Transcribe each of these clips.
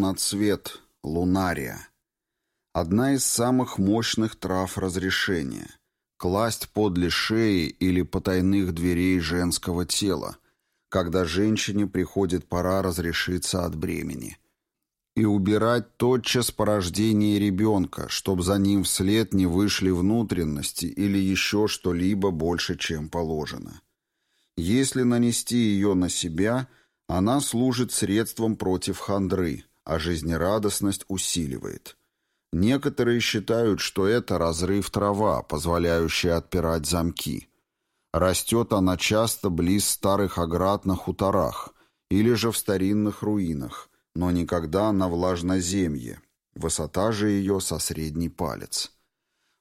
Луноцвет, лунария. Одна из самых мощных трав разрешения. Класть подле шеи или потайных дверей женского тела, когда женщине приходит пора разрешиться от бремени. И убирать тотчас по рождении ребенка, чтобы за ним вслед не вышли внутренности или еще что-либо больше, чем положено. Если нанести ее на себя, она служит средством против хандры, а жизнерадостность усиливает – Некоторые считают, что это разрыв трава, позволяющая отпирать замки. Растет она часто близ старых оград на хуторах или же в старинных руинах, но никогда на влажноземье. Высота же ее со средний палец.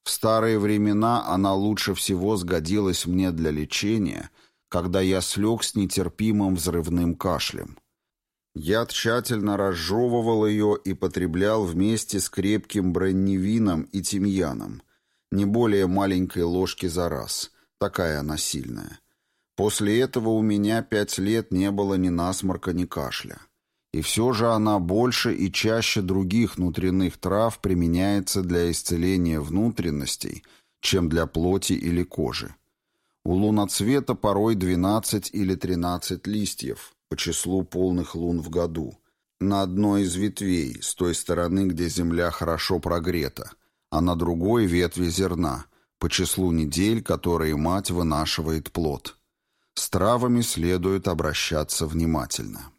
В старые времена она лучше всего сгодилась мне для лечения, когда я слег с нетерпимым взрывным кашлем. Я тщательно разжевывал ее и потреблял вместе с крепким бронневином и тимьяном. Не более маленькой ложки за раз. Такая она сильная. После этого у меня пять лет не было ни насморка, ни кашля. И все же она больше и чаще других внутренних трав применяется для исцеления внутренностей, чем для плоти или кожи. У луноцвета порой 12 или 13 листьев – по числу полных лун в году, на одной из ветвей, с той стороны, где земля хорошо прогрета, а на другой ветви зерна, по числу недель, которые мать вынашивает плод. С травами следует обращаться внимательно.